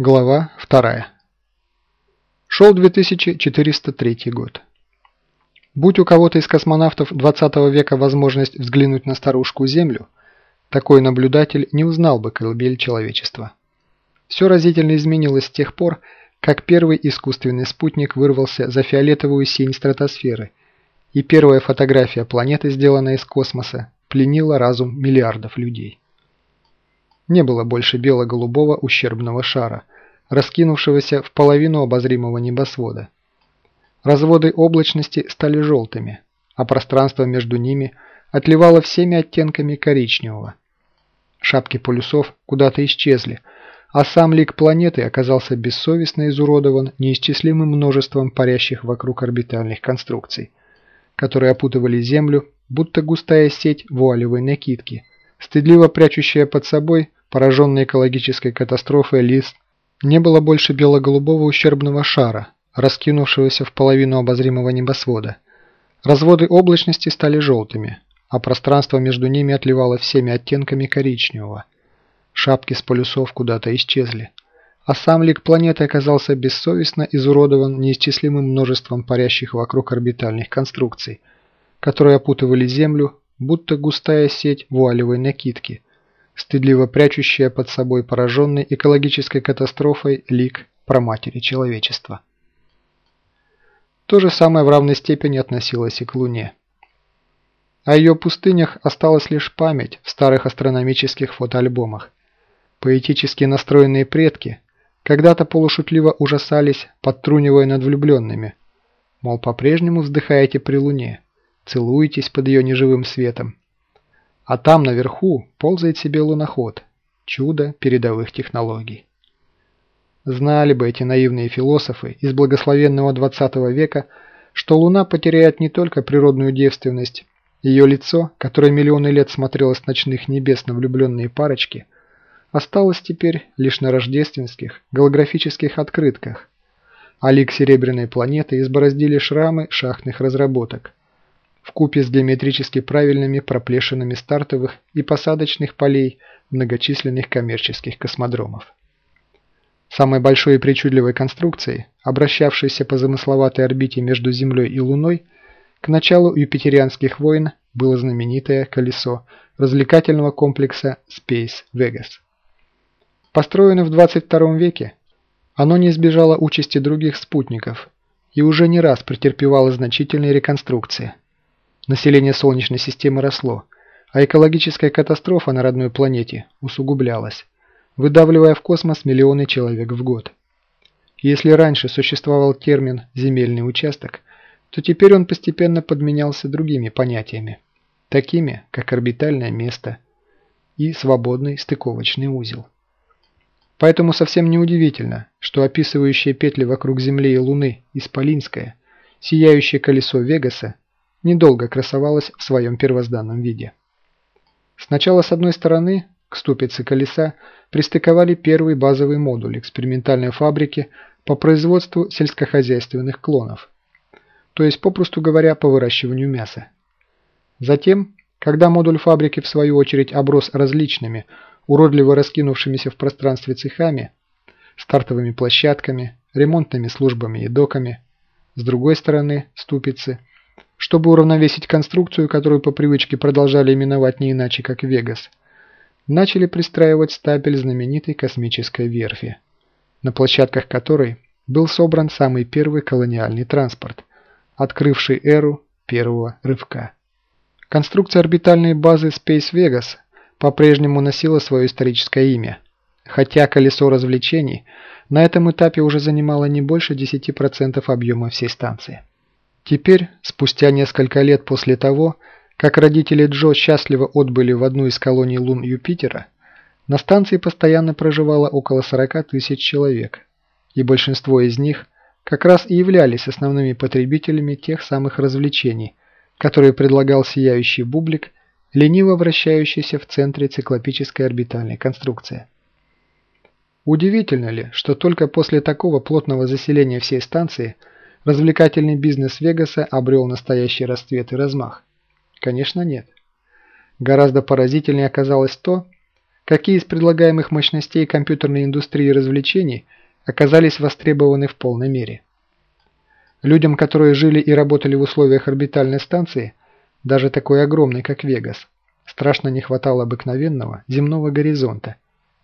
Глава 2. Шел 2403 год. Будь у кого-то из космонавтов 20 века возможность взглянуть на старушку Землю, такой наблюдатель не узнал бы колыбель человечества. Все разительно изменилось с тех пор, как первый искусственный спутник вырвался за фиолетовую синь стратосферы, и первая фотография планеты, сделанная из космоса, пленила разум миллиардов людей. Не было больше бело-голубого ущербного шара, раскинувшегося в половину обозримого небосвода. Разводы облачности стали желтыми, а пространство между ними отливало всеми оттенками коричневого. Шапки полюсов куда-то исчезли, а сам лик планеты оказался бессовестно изуродован неисчислимым множеством парящих вокруг орбитальных конструкций, которые опутывали Землю, будто густая сеть вуалевой накидки, стыдливо прячущая под собой пораженный экологической катастрофой лист, не было больше бело-голубого ущербного шара, раскинувшегося в половину обозримого небосвода. Разводы облачности стали желтыми, а пространство между ними отливало всеми оттенками коричневого. Шапки с полюсов куда-то исчезли, а сам лик планеты оказался бессовестно изуродован неисчислимым множеством парящих вокруг орбитальных конструкций, которые опутывали Землю, будто густая сеть вуалевой накидки – стыдливо прячущая под собой пораженный экологической катастрофой лик проматери человечества. То же самое в равной степени относилось и к Луне. О ее пустынях осталась лишь память в старых астрономических фотоальбомах. Поэтически настроенные предки когда-то полушутливо ужасались, подтрунивая над влюбленными. Мол, по-прежнему вздыхаете при Луне, целуетесь под ее неживым светом, а там наверху ползает себе луноход. Чудо передовых технологий. Знали бы эти наивные философы из благословенного 20 века, что Луна потеряет не только природную девственность, ее лицо, которое миллионы лет смотрело с ночных небес на влюбленные парочки, осталось теперь лишь на рождественских голографических открытках, а лик серебряной планеты избороздили шрамы шахтных разработок – в купе с геометрически правильными проплешинами стартовых и посадочных полей многочисленных коммерческих космодромов. Самой большой и причудливой конструкцией, обращавшейся по замысловатой орбите между Землей и Луной, к началу юпитерианских войн было знаменитое колесо развлекательного комплекса Space Vegas. Построенное в 22 веке, оно не избежало участи других спутников и уже не раз претерпевало значительные реконструкции – Население Солнечной системы росло, а экологическая катастрофа на родной планете усугублялась, выдавливая в космос миллионы человек в год. Если раньше существовал термин «земельный участок», то теперь он постепенно подменялся другими понятиями, такими как орбитальное место и свободный стыковочный узел. Поэтому совсем неудивительно, что описывающее петли вокруг Земли и Луны Исполинское, сияющее колесо Вегаса недолго красовалась в своем первозданном виде. Сначала с одной стороны к ступице колеса пристыковали первый базовый модуль экспериментальной фабрики по производству сельскохозяйственных клонов, то есть, попросту говоря, по выращиванию мяса. Затем, когда модуль фабрики в свою очередь оброс различными, уродливо раскинувшимися в пространстве цехами, стартовыми площадками, ремонтными службами и доками, с другой стороны ступицы – чтобы уравновесить конструкцию, которую по привычке продолжали именовать не иначе, как Вегас, начали пристраивать стапель знаменитой космической верфи, на площадках которой был собран самый первый колониальный транспорт, открывший эру первого рывка. Конструкция орбитальной базы Space Vegas по-прежнему носила свое историческое имя, хотя колесо развлечений на этом этапе уже занимало не больше 10% объема всей станции. Теперь, спустя несколько лет после того, как родители Джо счастливо отбыли в одну из колоний лун Юпитера, на станции постоянно проживало около 40 тысяч человек, и большинство из них как раз и являлись основными потребителями тех самых развлечений, которые предлагал сияющий бублик, лениво вращающийся в центре циклопической орбитальной конструкции. Удивительно ли, что только после такого плотного заселения всей станции – развлекательный бизнес Вегаса обрел настоящий расцвет и размах? Конечно нет. Гораздо поразительнее оказалось то, какие из предлагаемых мощностей компьютерной индустрии развлечений оказались востребованы в полной мере. Людям, которые жили и работали в условиях орбитальной станции, даже такой огромной, как Вегас, страшно не хватало обыкновенного земного горизонта,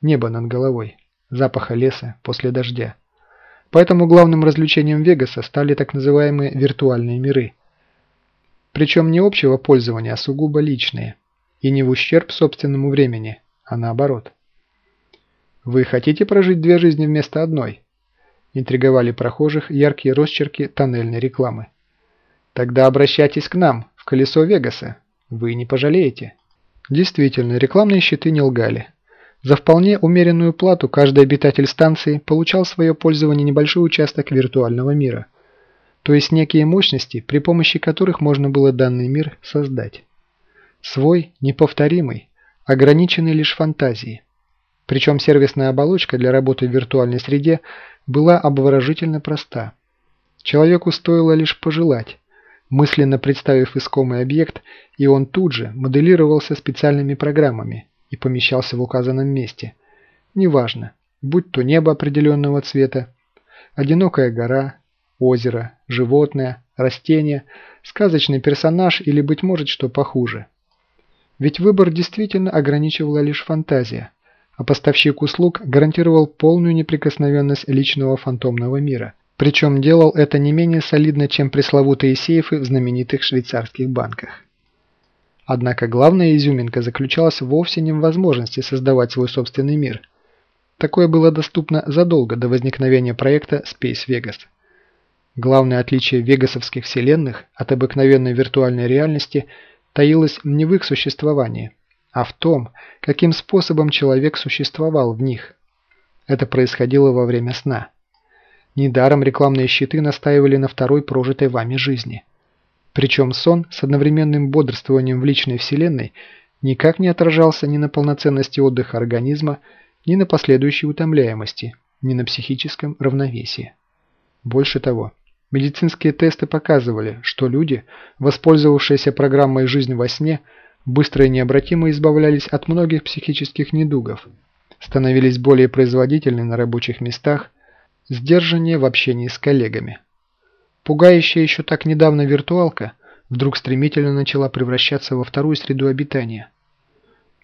неба над головой, запаха леса после дождя. Поэтому главным развлечением Вегаса стали так называемые виртуальные миры. Причем не общего пользования, а сугубо личные, и не в ущерб собственному времени, а наоборот. Вы хотите прожить две жизни вместо одной? Интриговали прохожих яркие росчерки тоннельной рекламы. Тогда обращайтесь к нам, в колесо Вегаса. Вы не пожалеете. Действительно, рекламные щиты не лгали. За вполне умеренную плату каждый обитатель станции получал в свое пользование небольшой участок виртуального мира. То есть некие мощности, при помощи которых можно было данный мир создать. Свой, неповторимый, ограниченный лишь фантазией. Причем сервисная оболочка для работы в виртуальной среде была обворожительно проста. Человеку стоило лишь пожелать, мысленно представив искомый объект, и он тут же моделировался специальными программами и помещался в указанном месте. Неважно, будь то небо определенного цвета, одинокая гора, озеро, животное, растение, сказочный персонаж или, быть может, что похуже. Ведь выбор действительно ограничивала лишь фантазия, а поставщик услуг гарантировал полную неприкосновенность личного фантомного мира. Причем делал это не менее солидно, чем пресловутые сейфы в знаменитых швейцарских банках. Однако главная изюминка заключалась вовсе не в возможности создавать свой собственный мир. Такое было доступно задолго до возникновения проекта Space Vegas. Главное отличие вегасовских вселенных от обыкновенной виртуальной реальности – таилась не в их существовании, а в том, каким способом человек существовал в них. Это происходило во время сна. Недаром рекламные щиты настаивали на второй прожитой вами жизни. Причем сон с одновременным бодрствованием в личной вселенной никак не отражался ни на полноценности отдыха организма, ни на последующей утомляемости, ни на психическом равновесии. Больше того, Медицинские тесты показывали, что люди, воспользовавшиеся программой «Жизнь во сне», быстро и необратимо избавлялись от многих психических недугов, становились более производительны на рабочих местах, сдержаннее в общении с коллегами. Пугающая еще так недавно виртуалка вдруг стремительно начала превращаться во вторую среду обитания.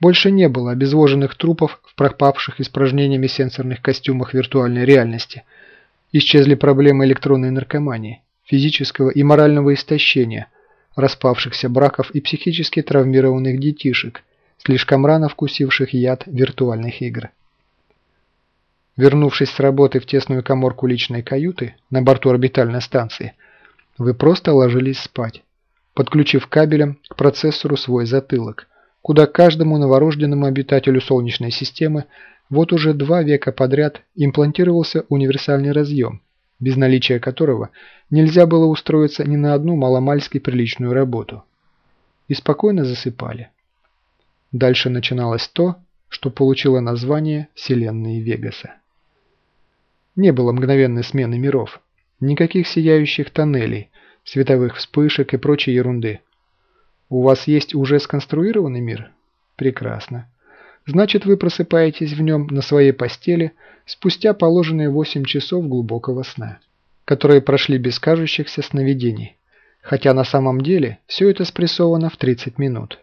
Больше не было обезвоженных трупов в пропавших испражнениями сенсорных костюмах виртуальной реальности – Исчезли проблемы электронной наркомании, физического и морального истощения, распавшихся браков и психически травмированных детишек, слишком рано вкусивших яд виртуальных игр. Вернувшись с работы в тесную коморку личной каюты на борту орбитальной станции, вы просто ложились спать, подключив кабелем к процессору свой затылок, куда каждому новорожденному обитателю Солнечной системы вот уже два века подряд имплантировался универсальный разъем, без наличия которого нельзя было устроиться ни на одну маломальски приличную работу. И спокойно засыпали. Дальше начиналось то, что получило название Вселенной Вегаса. Не было мгновенной смены миров, никаких сияющих тоннелей, световых вспышек и прочей ерунды. У вас есть уже сконструированный мир? Прекрасно. Значит, вы просыпаетесь в нем на своей постели спустя положенные 8 часов глубокого сна, которые прошли без кажущихся сновидений, хотя на самом деле все это спрессовано в 30 минут.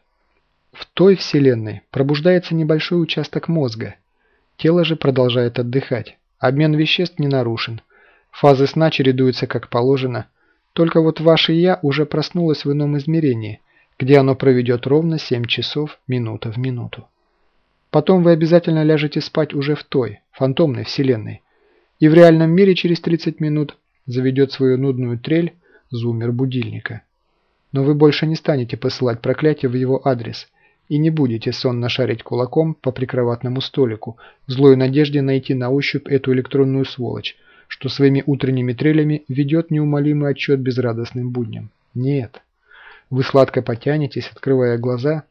В той вселенной пробуждается небольшой участок мозга, тело же продолжает отдыхать, обмен веществ не нарушен, фазы сна чередуются как положено, только вот ваше «я» уже проснулось в ином измерении, где оно проведет ровно 7 часов минута в минуту. Потом вы обязательно ляжете спать уже в той, фантомной вселенной. И в реальном мире через 30 минут заведет свою нудную трель зумер будильника. Но вы больше не станете посылать проклятие в его адрес и не будете сонно шарить кулаком по прикроватному столику в злой надежде найти на ощупь эту электронную сволочь, что своими утренними трелями ведет неумолимый отчет безрадостным будням. Нет. Вы сладко потянетесь, открывая глаза,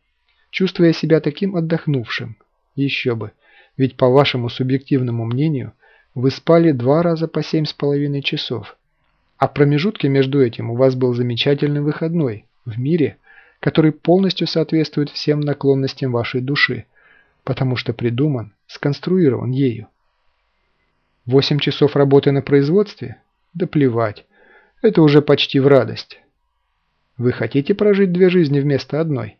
чувствуя себя таким отдохнувшим, еще бы, ведь по вашему субъективному мнению, вы спали два раза по семь с половиной часов. А промежутки между этим у вас был замечательный выходной в мире, который полностью соответствует всем наклонностям вашей души, потому что придуман, сконструирован ею. Восемь часов работы на производстве? Да плевать, это уже почти в радость. Вы хотите прожить две жизни вместо одной?